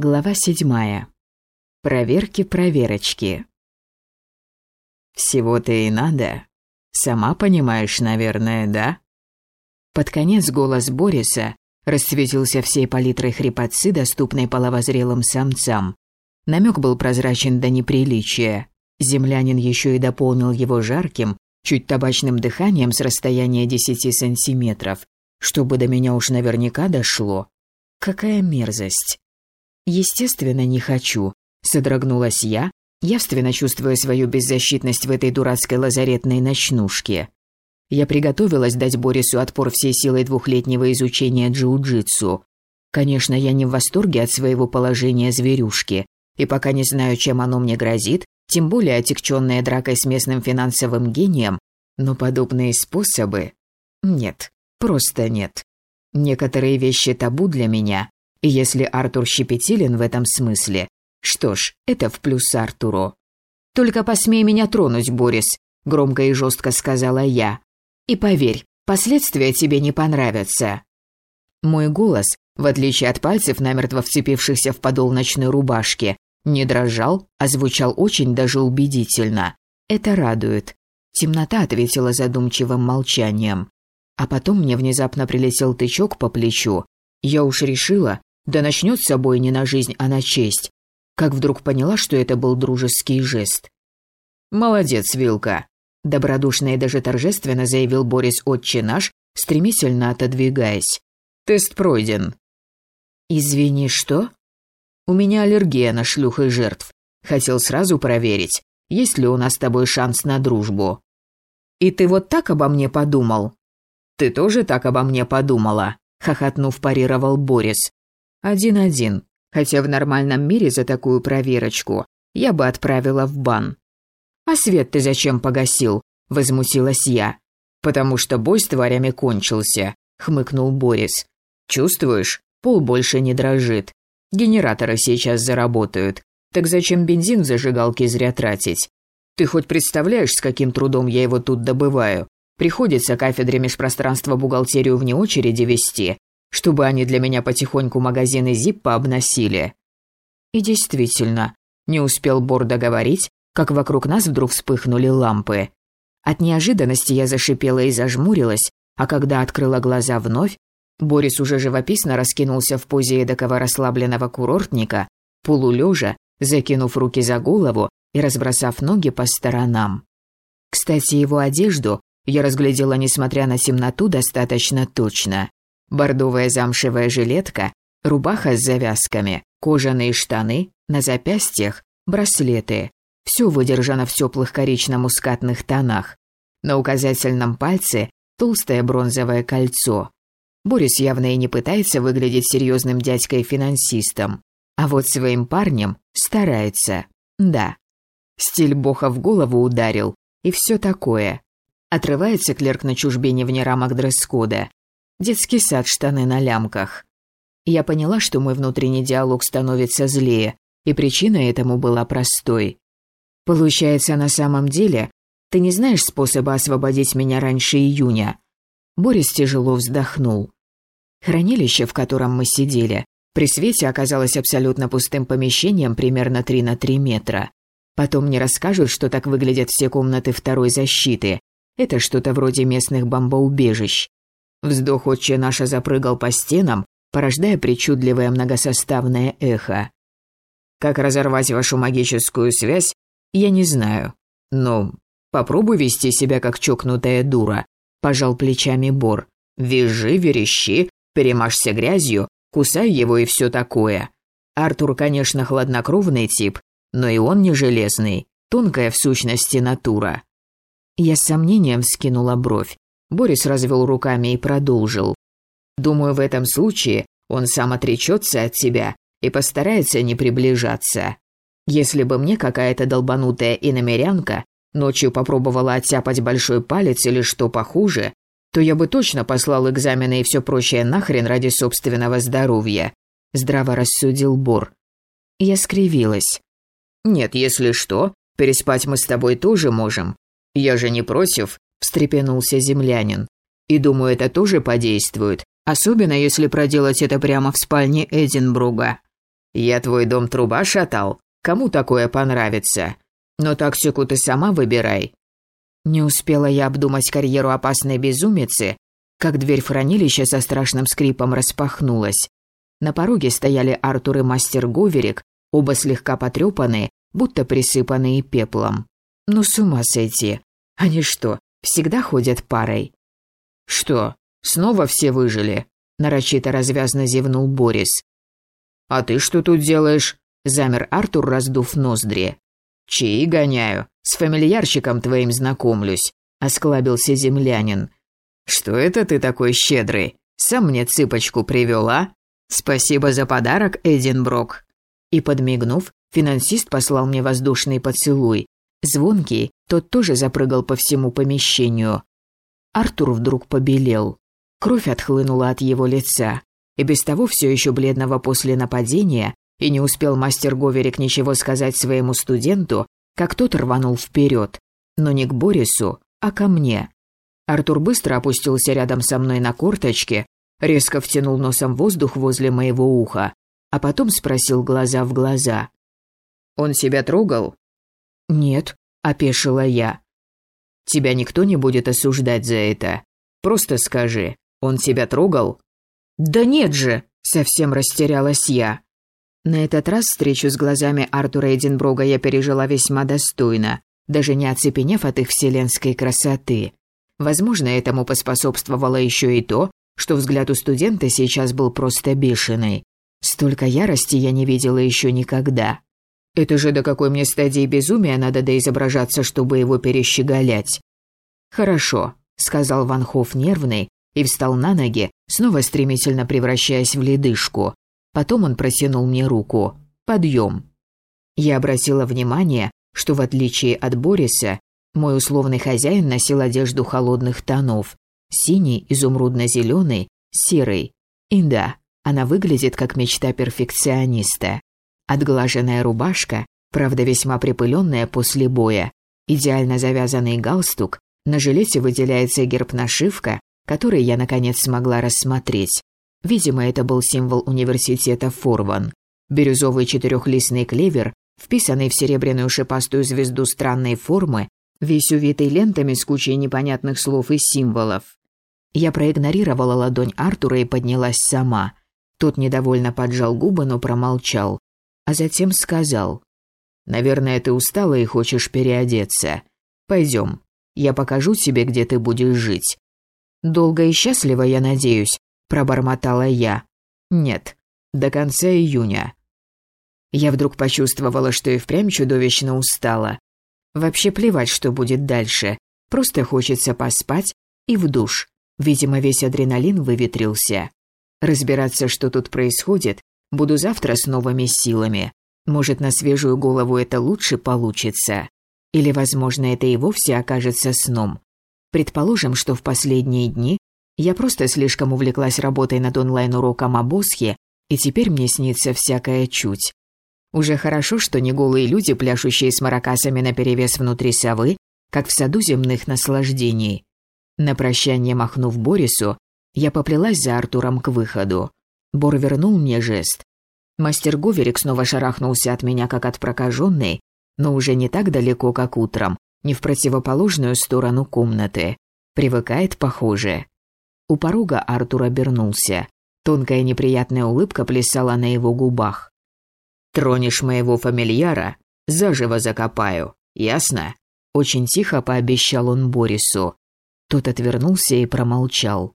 Глава седьмая. Проверки-проверочки. «Всего-то и надо. Сама понимаешь, наверное, да?» Под конец голос Бориса расцветился всей палитрой хрипотцы, доступной половозрелым самцам. Намек был прозрачен до неприличия. Землянин еще и дополнил его жарким, чуть табачным дыханием с расстояния десяти сантиметров, чтобы до меня уж наверняка дошло. Какая мерзость. Естественно, не хочу. Содрогнулась я, явственно чувствуя свою беззащитность в этой дурацкой лазаретной ночнушке. Я приготовилась дать Борису отпор всей силой двухлетнего изучения джиу-джитсу. Конечно, я не в восторге от своего положения зверюшки, и пока не знаю, чем оно мне грозит, тем более отягченная дракой с местным финансовым гением, но подобные способы... Нет, просто нет. Некоторые вещи табу для меня, и если Артур щепетилен в этом смысле, что ж, это в плюс Артуру. «Только посмей меня тронуть, Борис», — громко и жестко сказала я. «И поверь, последствия тебе не понравятся». Мой голос, в отличие от пальцев, намертво вцепившихся в подол ночной рубашки, не дрожал, а звучал очень даже убедительно. Это радует. Темнота ответила задумчивым молчанием. А потом мне внезапно прилетел тычок по плечу. Я уж решила, да начнет с собой не на жизнь, а на честь. Как вдруг поняла, что это был дружеский жест. «Молодец, Вилка», – добродушно и даже торжественно заявил Борис Отче наш, стремительно отодвигаясь. «Тест пройден». «Извини, что?» «У меня аллергия на шлюх и жертв. Хотел сразу проверить, есть ли у нас с тобой шанс на дружбу». «И ты вот так обо мне подумал?» «Ты тоже так обо мне подумала», – хохотнув парировал Борис. Один-один. Хотя в нормальном мире за такую проверочку я бы отправила в бан. «А свет ты зачем погасил?» – возмутилась я. «Потому что бой с тварями кончился», – хмыкнул Борис. «Чувствуешь? Пол больше не дрожит. Генераторы сейчас заработают. Так зачем бензин в зажигалке зря тратить? Ты хоть представляешь, с каким трудом я его тут добываю? Приходится кафедре межпространства бухгалтерию вне очереди вести, чтобы они для меня потихоньку магазины Зиппа обносили. И действительно, не успел Бор договорить, как вокруг нас вдруг вспыхнули лампы. От неожиданности я зашипела и зажмурилась, а когда открыла глаза вновь, Борис уже живописно раскинулся в позе эдакого расслабленного курортника, полулежа, закинув руки за голову и разбросав ноги по сторонам. Кстати, его одежду я разглядела, несмотря на темноту, достаточно точно. Бордовая замшевая жилетка, рубаха с завязками, кожаные штаны, на запястьях браслеты. Все выдержано в теплых корично-мускатных тонах. На указательном пальце толстое бронзовое кольцо. Борис явно и не пытается выглядеть серьезным дядькой-финансистом. А вот своим парнем старается. Да. Стиль Боха в голову ударил. И все такое. Отрывается клерк на чужбине вне рамок дресс-кода. Детский сад, штаны на лямках. Я поняла, что мой внутренний диалог становится злее, и причина этому была простой. Получается, на самом деле, ты не знаешь способа освободить меня раньше июня. Борис тяжело вздохнул. Хранилище, в котором мы сидели, при свете оказалось абсолютно пустым помещением примерно 3 на 3 метра. Потом мне расскажут, что так выглядят все комнаты второй защиты. Это что-то вроде местных бомбоубежищ. Вздох отче наша запрыгал по стенам, порождая причудливое многосоставное эхо. Как разорвать вашу магическую связь, я не знаю. Но попробуй вести себя как чокнутая дура, пожал плечами Бор. Визжи, верещи, перемажься грязью, кусай его и все такое. Артур, конечно, хладнокровный тип, но и он не железный, тонкая в сущности натура. Я с сомнением вскинула бровь. Борис развел руками и продолжил. «Думаю, в этом случае он сам отречется от тебя и постарается не приближаться. Если бы мне какая-то долбанутая иномерянка ночью попробовала оттяпать большой палец или что похуже, то я бы точно послал экзамены и все прочее нахрен ради собственного здоровья», – здраво рассудил Бор. Я скривилась. «Нет, если что, переспать мы с тобой тоже можем. Я же не против, – встрепенулся землянин. «И думаю, это тоже подействует, особенно если проделать это прямо в спальне Эдинбруга». Я твой дом труба шатал? Кому такое понравится? Но тактику ты сама выбирай». Не успела я обдумать карьеру опасной безумицы, как дверь в хранилище со страшным скрипом распахнулась. На пороге стояли Артур и мастер Говерик, оба слегка потрепанные, будто присыпанные пеплом. Ну с ума сойти. Они что, всегда ходят парой? Что, снова все выжили? Нарочито развязно зевнул Борис. «А ты что тут делаешь?» Замер Артур, раздув ноздри. «Чаи гоняю, с фамильярчиком твоим знакомлюсь», — осклабился землянин. «Что это ты такой щедрый? Сам мне цыпочку привел, а? Спасибо за подарок, Эдинброк». И подмигнув, финансист послал мне воздушный поцелуй. Звонкий, тот тоже запрыгал по всему помещению. Артур вдруг побелел. Кровь отхлынула от его лица. И без того все еще бледного после нападения, и не успел мастер Говерик ничего сказать своему студенту, как тот рванул вперед. Но не к Борису, а ко мне. Артур быстро опустился рядом со мной на корточке, резко втянул носом воздух возле моего уха, а потом спросил глаза в глаза. «Он себя трогал?» «Нет», — опешила я. «Тебя никто не будет осуждать за это. Просто скажи, он тебя трогал?» «Да нет же!» — совсем растерялась я. На этот раз встречу с глазами Артура Эдинброга я пережила весьма достойно, даже не оцепенев от их вселенской красоты. Возможно, этому поспособствовало еще и то, что взгляд у студента сейчас был просто бешеный. Столько ярости я не видела еще никогда. Это же до какой мне стадии безумия надо доизображаться, чтобы его перещеголять. «Хорошо», — сказал Ван Хофф нервный и встал на ноги, снова стремительно превращаясь в ледышку. Потом он протянул мне руку. «Подъем». Я обратила внимание, что в отличие от Бориса, мой условный хозяин носил одежду холодных тонов. Синий, изумрудно-зеленый, серый. И да, она выглядит как мечта перфекциониста. Отглаженная рубашка, правда весьма припыленная после боя, идеально завязанный галстук, на жилете выделяется герб-нашивка, который я наконец смогла рассмотреть. Видимо, это был символ университета Форван. Бирюзовый четырехлистный клевер, вписанный в серебряную шипастую звезду странной формы, весь увитый лентами с кучей непонятных слов и символов. Я проигнорировала ладонь Артура и поднялась сама. Тот недовольно поджал губы, но промолчал. А затем сказал. «Наверное, ты устала и хочешь переодеться. Пойдем, я покажу тебе, где ты будешь жить. «Долго и счастливо, я надеюсь», – пробормотала я. «Нет, до конца июня». Я вдруг почувствовала, что и впрямь чудовищно устала. Вообще плевать, что будет дальше. Просто хочется поспать и в душ. Видимо, весь адреналин выветрился. Разбираться, что тут происходит, буду завтра с новыми силами. Может, на свежую голову это лучше получится. Или, возможно, это и вовсе окажется сном. Предположим, что в последние дни я просто слишком увлеклась работой над онлайн-уроком о Босхе, и теперь мне снится всякая чуть. Уже хорошо, что не голые люди, пляшущие с маракасами наперевес внутри совы, как в саду земных наслаждений. На прощание махнув Борису, я поплелась за Артуром к выходу. Бор вернул мне жест. Мастер Говерик снова шарахнулся от меня, как от прокаженной, но уже не так далеко, как утром, не в противоположную сторону комнаты. Привыкает, похоже. У порога Артур обернулся. Тонкая неприятная улыбка плясала на его губах. «Тронешь моего фамильяра, заживо закопаю, ясно?» Очень тихо пообещал он Борису. Тот отвернулся и промолчал.